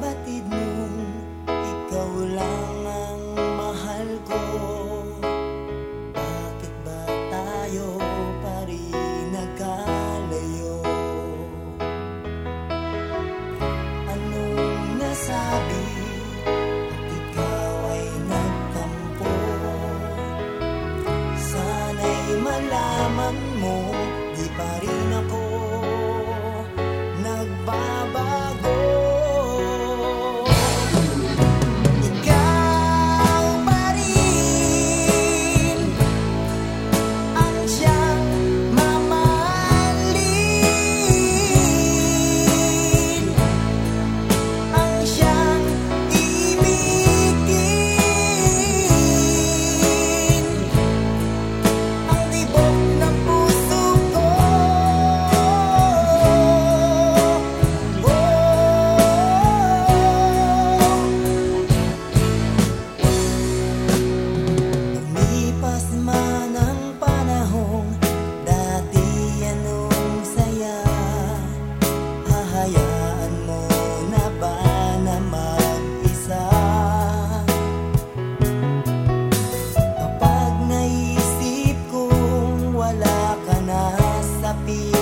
batid mong ikaw lang ang mahal ko Bakit ba tayo pa rin nagkalayo? Anong nasabi at ikaw ay nagtampo? Sana'y malaman mo di pa rin ako wala ka na sa piling